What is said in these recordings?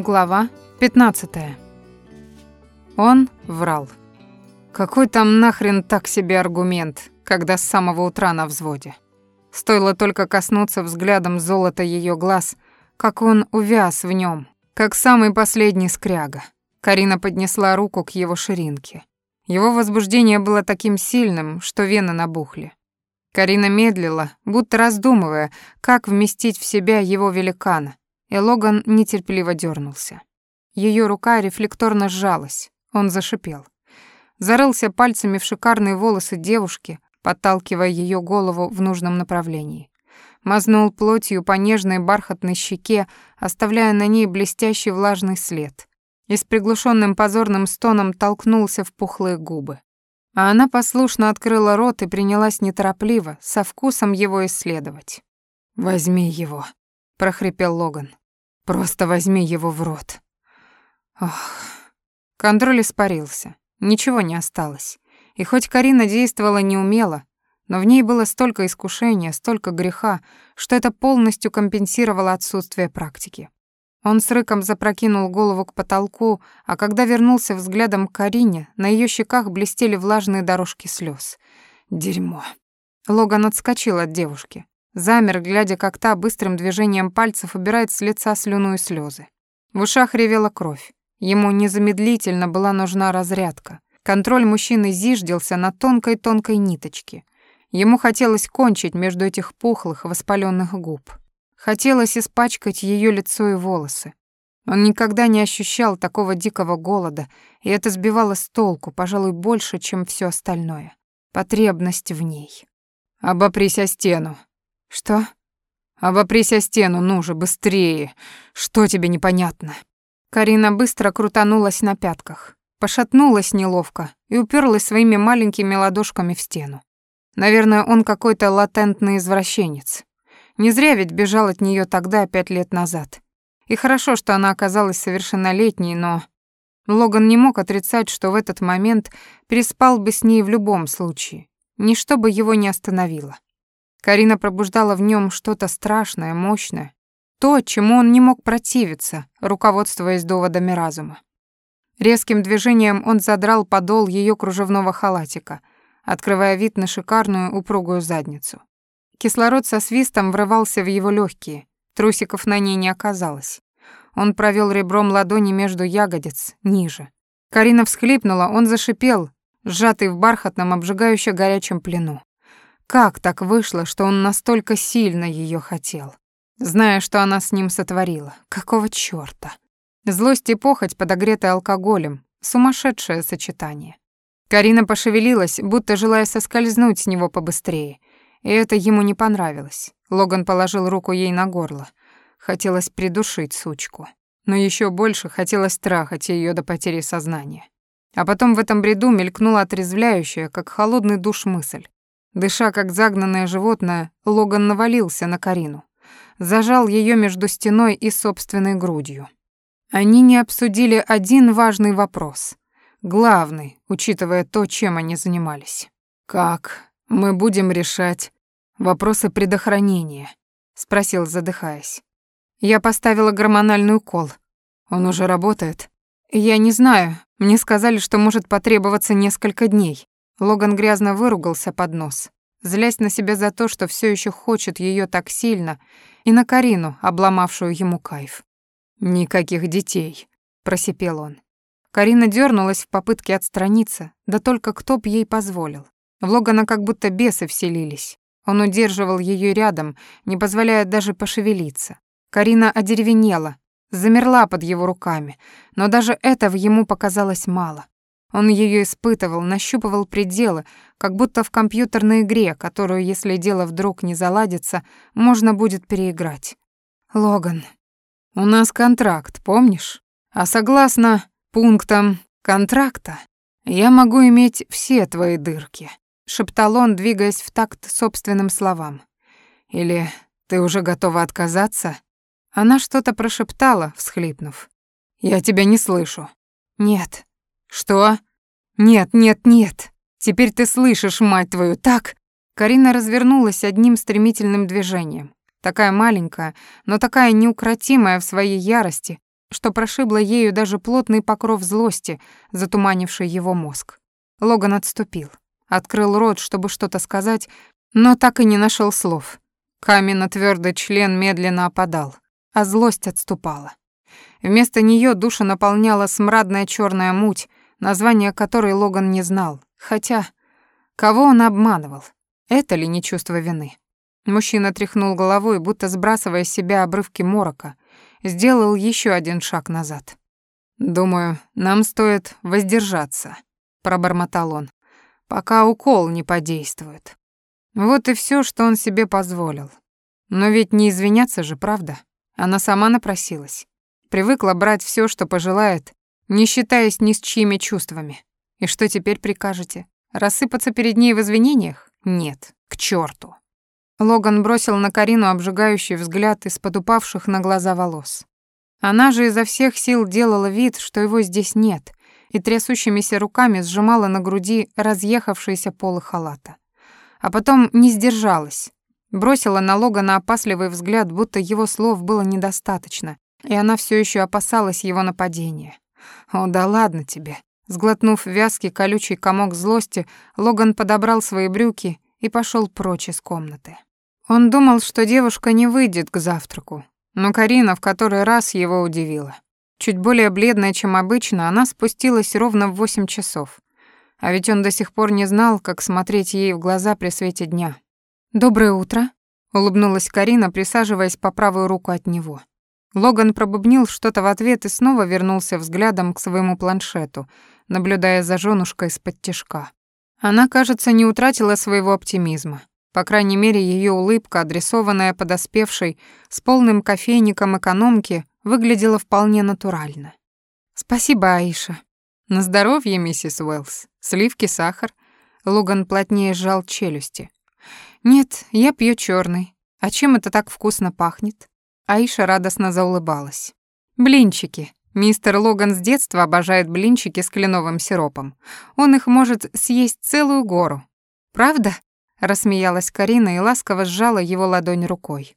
Глава 15. Он врал. Какой там нахрен так себе аргумент, когда с самого утра на взводе? Стоило только коснуться взглядом золота ее глаз, как он увяз в нем, как самый последний скряга. Карина поднесла руку к его ширинке. Его возбуждение было таким сильным, что вены набухли. Карина медлила, будто раздумывая, как вместить в себя его великана, и Логан нетерпеливо дернулся. Ее рука рефлекторно сжалась, он зашипел. Зарылся пальцами в шикарные волосы девушки, подталкивая ее голову в нужном направлении. Мазнул плотью по нежной бархатной щеке, оставляя на ней блестящий влажный след. И с приглушенным позорным стоном толкнулся в пухлые губы. А она послушно открыла рот и принялась неторопливо, со вкусом его исследовать. «Возьми его», — прохрипел Логан. Просто возьми его в рот. Ох. Контроль испарился. Ничего не осталось. И хоть Карина действовала неумело, но в ней было столько искушения, столько греха, что это полностью компенсировало отсутствие практики. Он с рыком запрокинул голову к потолку, а когда вернулся взглядом к Карине, на ее щеках блестели влажные дорожки слез. Дерьмо. Логан отскочил от девушки. Замер, глядя, как та быстрым движением пальцев убирает с лица слюну и слезы. В ушах ревела кровь. Ему незамедлительно была нужна разрядка. Контроль мужчины зиждился на тонкой-тонкой ниточке. Ему хотелось кончить между этих пухлых, воспаленных губ. Хотелось испачкать ее лицо и волосы. Он никогда не ощущал такого дикого голода, и это сбивало с толку, пожалуй, больше, чем все остальное. Потребность в ней. «Обопрись о стену», «Что?» «Обопрись о стену, ну же, быстрее! Что тебе непонятно?» Карина быстро крутанулась на пятках, пошатнулась неловко и уперлась своими маленькими ладошками в стену. Наверное, он какой-то латентный извращенец. Не зря ведь бежал от нее тогда, пять лет назад. И хорошо, что она оказалась совершеннолетней, но... Логан не мог отрицать, что в этот момент переспал бы с ней в любом случае. Ничто бы его не остановило. Карина пробуждала в нем что-то страшное, мощное, то, чему он не мог противиться, руководствуясь доводами разума. Резким движением он задрал подол ее кружевного халатика, открывая вид на шикарную упругую задницу. Кислород со свистом врывался в его легкие, трусиков на ней не оказалось. Он провел ребром ладони между ягодиц, ниже. Карина всхлипнула, он зашипел, сжатый в бархатном, обжигающе горячем плену. Как так вышло, что он настолько сильно ее хотел? Зная, что она с ним сотворила. Какого чёрта? Злость и похоть, подогретая алкоголем. Сумасшедшее сочетание. Карина пошевелилась, будто желая соскользнуть с него побыстрее. И это ему не понравилось. Логан положил руку ей на горло. Хотелось придушить сучку. Но еще больше хотелось трахать ее до потери сознания. А потом в этом бреду мелькнула отрезвляющая, как холодный душ мысль. Дыша как загнанное животное, Логан навалился на Карину. Зажал ее между стеной и собственной грудью. Они не обсудили один важный вопрос. Главный, учитывая то, чем они занимались. «Как мы будем решать вопросы предохранения?» — спросил, задыхаясь. «Я поставила гормональный укол. Он уже работает?» «Я не знаю. Мне сказали, что может потребоваться несколько дней. Логан грязно выругался под нос, злясь на себя за то, что все еще хочет ее так сильно, и на Карину, обломавшую ему кайф. «Никаких детей», — просипел он. Карина дернулась в попытке отстраниться, да только кто б ей позволил. В Логана как будто бесы вселились. Он удерживал ее рядом, не позволяя даже пошевелиться. Карина одеревенела, замерла под его руками, но даже этого ему показалось мало. Он ее испытывал, нащупывал пределы, как будто в компьютерной игре, которую, если дело вдруг не заладится, можно будет переиграть. Логан, у нас контракт, помнишь? А согласно пунктам контракта, я могу иметь все твои дырки, шептал он, двигаясь в такт собственным словам. Или ты уже готова отказаться? Она что-то прошептала, всхлипнув. Я тебя не слышу. Нет, «Что?» «Нет, нет, нет. Теперь ты слышишь, мать твою, так?» Карина развернулась одним стремительным движением. Такая маленькая, но такая неукротимая в своей ярости, что прошибло ею даже плотный покров злости, затуманивший его мозг. Логан отступил, открыл рот, чтобы что-то сказать, но так и не нашел слов. Каменно-твёрдый член медленно опадал, а злость отступала. Вместо нее душу наполняла смрадная черная муть, название которой Логан не знал, хотя кого он обманывал? Это ли не чувство вины? Мужчина тряхнул головой, будто сбрасывая с себя обрывки морока, сделал еще один шаг назад. «Думаю, нам стоит воздержаться», — пробормотал он, «пока укол не подействует». Вот и все, что он себе позволил. Но ведь не извиняться же, правда? Она сама напросилась. Привыкла брать все, что пожелает, не считаясь ни с чьими чувствами. И что теперь прикажете? Рассыпаться перед ней в извинениях? Нет, к черту. Логан бросил на Карину обжигающий взгляд из-под упавших на глаза волос. Она же изо всех сил делала вид, что его здесь нет, и трясущимися руками сжимала на груди разъехавшиеся полы халата. А потом не сдержалась, бросила на Логана опасливый взгляд, будто его слов было недостаточно, и она все еще опасалась его нападения. «О, да ладно тебе». Сглотнув вязкий колючий комок злости, Логан подобрал свои брюки и пошел прочь из комнаты. Он думал, что девушка не выйдет к завтраку, но Карина в который раз его удивила. Чуть более бледная, чем обычно, она спустилась ровно в восемь часов. А ведь он до сих пор не знал, как смотреть ей в глаза при свете дня. «Доброе утро», — улыбнулась Карина, присаживаясь по правую руку от него. Логан пробубнил что-то в ответ и снова вернулся взглядом к своему планшету, наблюдая за жёнушкой из-под тишка. Она, кажется, не утратила своего оптимизма. По крайней мере, ее улыбка, адресованная подоспевшей с полным кофейником экономки, выглядела вполне натурально. «Спасибо, Аиша». «На здоровье, миссис Уэллс. Сливки, сахар». Логан плотнее сжал челюсти. «Нет, я пью черный. А чем это так вкусно пахнет?» Аиша радостно заулыбалась. «Блинчики. Мистер Логан с детства обожает блинчики с кленовым сиропом. Он их может съесть целую гору. Правда?» рассмеялась Карина и ласково сжала его ладонь рукой.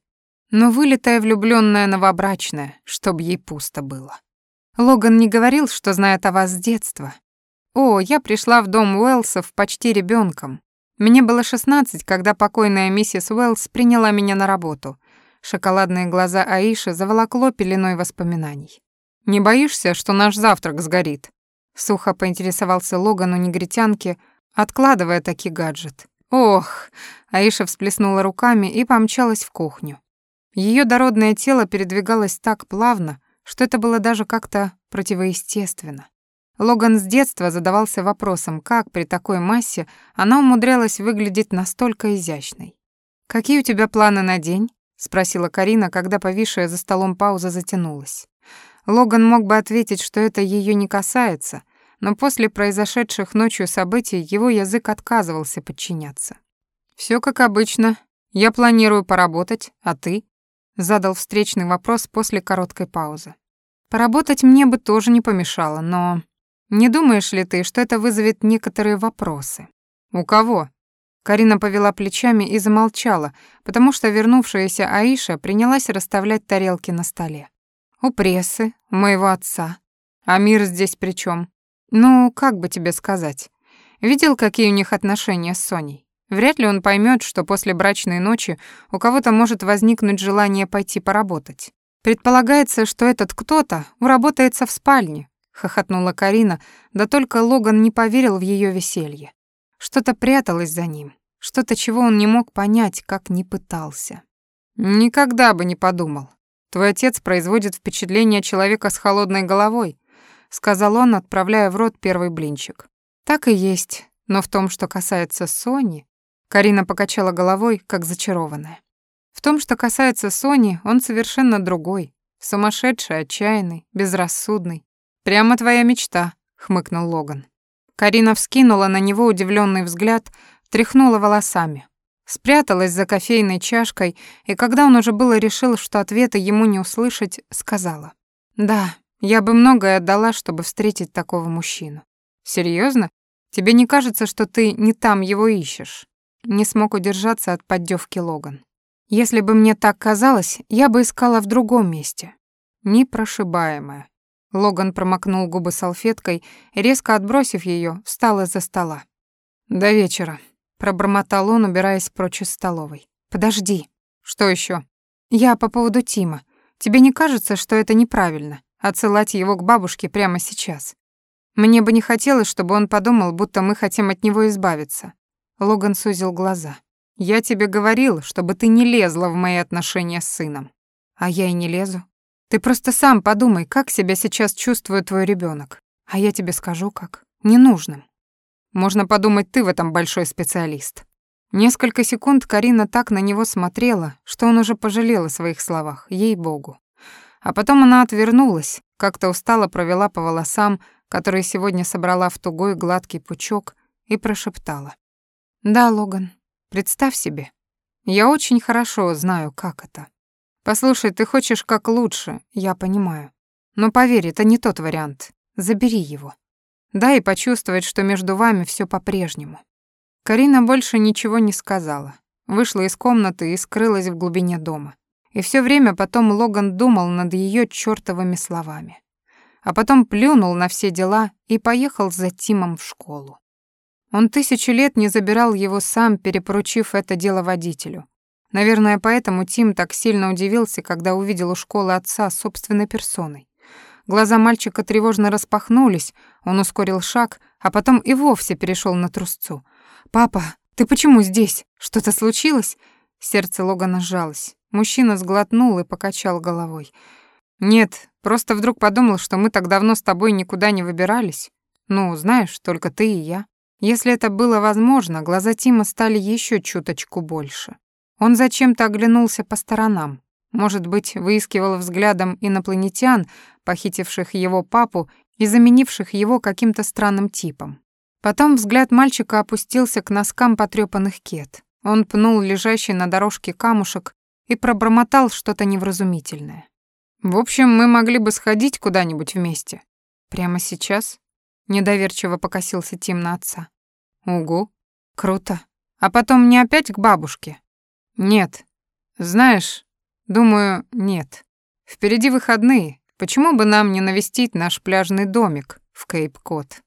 Но вылитая влюбленная новобрачная, чтоб ей пусто было. Логан не говорил, что знает о вас с детства. О, я пришла в дом Уэллсов почти ребенком. Мне было 16, когда покойная миссис Уэллс приняла меня на работу. Шоколадные глаза Аиши заволокло пеленой воспоминаний. «Не боишься, что наш завтрак сгорит?» Сухо поинтересовался Логан у негритянки, откладывая таки гаджет. Ох, Аиша всплеснула руками и помчалась в кухню. Ее дородное тело передвигалось так плавно, что это было даже как-то противоестественно. Логан с детства задавался вопросом, как при такой массе она умудрялась выглядеть настолько изящной. «Какие у тебя планы на день?» — спросила Карина, когда повисшая за столом пауза затянулась. Логан мог бы ответить, что это ее не касается, но после произошедших ночью событий его язык отказывался подчиняться. Все как обычно. Я планирую поработать, а ты?» Задал встречный вопрос после короткой паузы. «Поработать мне бы тоже не помешало, но... Не думаешь ли ты, что это вызовет некоторые вопросы?» «У кого?» Карина повела плечами и замолчала, потому что вернувшаяся Аиша принялась расставлять тарелки на столе. «У прессы, у моего отца. А мир здесь при чем? Ну, как бы тебе сказать? Видел, какие у них отношения с Соней? Вряд ли он поймет, что после брачной ночи у кого-то может возникнуть желание пойти поработать. Предполагается, что этот кто-то уработается в спальне, хохотнула Карина, да только Логан не поверил в ее веселье. Что-то пряталось за ним, что-то, чего он не мог понять, как не пытался. Никогда бы не подумал. Твой отец производит впечатление человека с холодной головой, сказал он, отправляя в рот первый блинчик. Так и есть, но в том, что касается Сони, Карина покачала головой, как зачарованная. В том, что касается Сони, он совершенно другой, сумасшедший, отчаянный, безрассудный. Прямо твоя мечта, хмыкнул Логан. Карина вскинула на него удивленный взгляд, тряхнула волосами, спряталась за кофейной чашкой, и когда он уже было решил, что ответа ему не услышать, сказала: "Да, я бы многое отдала, чтобы встретить такого мужчину. Серьезно? Тебе не кажется, что ты не там его ищешь? Не смог удержаться от поддевки Логан. Если бы мне так казалось, я бы искала в другом месте. непрошибаемая. Логан промокнул губы салфеткой резко отбросив ее, встал из-за стола. «До вечера», — пробормотал он, убираясь прочь из столовой. «Подожди». «Что еще? «Я по поводу Тима. Тебе не кажется, что это неправильно, отсылать его к бабушке прямо сейчас? Мне бы не хотелось, чтобы он подумал, будто мы хотим от него избавиться». Логан сузил глаза. «Я тебе говорил, чтобы ты не лезла в мои отношения с сыном». «А я и не лезу. Ты просто сам подумай, как себя сейчас чувствует твой ребенок. А я тебе скажу, как. Ненужным. Можно подумать, ты в этом большой специалист. Несколько секунд Карина так на него смотрела, что он уже пожалел о своих словах, ей-богу. А потом она отвернулась, как-то устало провела по волосам, которые сегодня собрала в тугой гладкий пучок, и прошептала. «Да, Логан, представь себе. Я очень хорошо знаю, как это. Послушай, ты хочешь как лучше, я понимаю. Но поверь, это не тот вариант. Забери его. Дай почувствовать, что между вами все по-прежнему. Карина больше ничего не сказала. Вышла из комнаты и скрылась в глубине дома. И все время потом Логан думал над ее чёртовыми словами. А потом плюнул на все дела и поехал за Тимом в школу. Он тысячу лет не забирал его сам, перепоручив это дело водителю. Наверное, поэтому Тим так сильно удивился, когда увидел у школы отца собственной персоной. Глаза мальчика тревожно распахнулись, он ускорил шаг, а потом и вовсе перешел на трусцу. «Папа, ты почему здесь? Что-то случилось?» Сердце Логана сжалось. Мужчина сглотнул и покачал головой. «Нет, просто вдруг подумал, что мы так давно с тобой никуда не выбирались. Ну, знаешь, только ты и я». Если это было возможно, глаза Тима стали еще чуточку больше. Он зачем-то оглянулся по сторонам. Может быть, выискивал взглядом инопланетян, похитивших его папу и заменивших его каким-то странным типом. Потом взгляд мальчика опустился к носкам потрёпанных кет. Он пнул лежащий на дорожке камушек и пробормотал что-то невразумительное. «В общем, мы могли бы сходить куда-нибудь вместе». «Прямо сейчас?» — недоверчиво покосился Тим на отца. «Угу. Круто. А потом не опять к бабушке?» Нет. Знаешь, думаю, нет. Впереди выходные. Почему бы нам не навестить наш пляжный домик в Кейп-Кот?